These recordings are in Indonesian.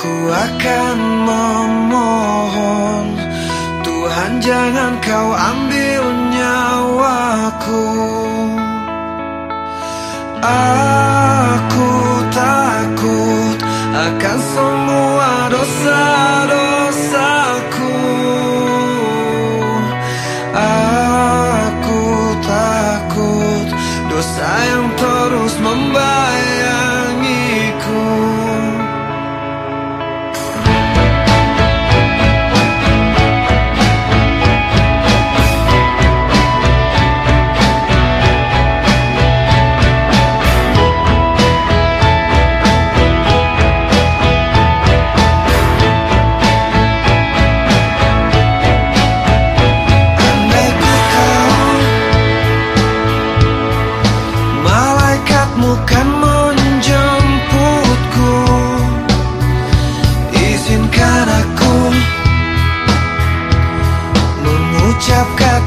Ku akan memohon Tuhan jangan kau ambil nyawaku. Aku takut akan semua dosa-dosaku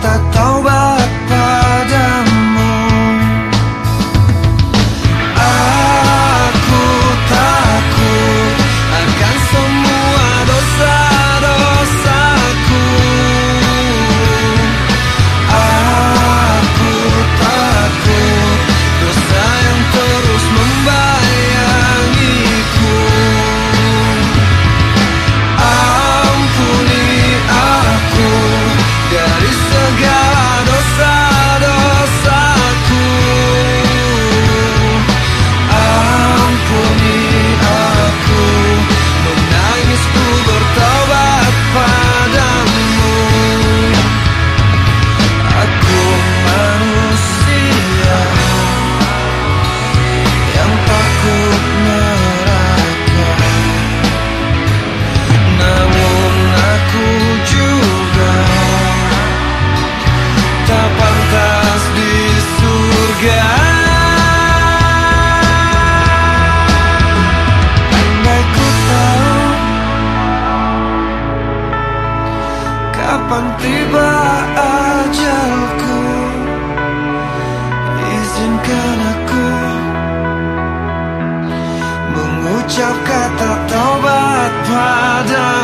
Mengucap kata taubat Kapan tiba ajalku Izinkan aku Mengucap kata taubat padamu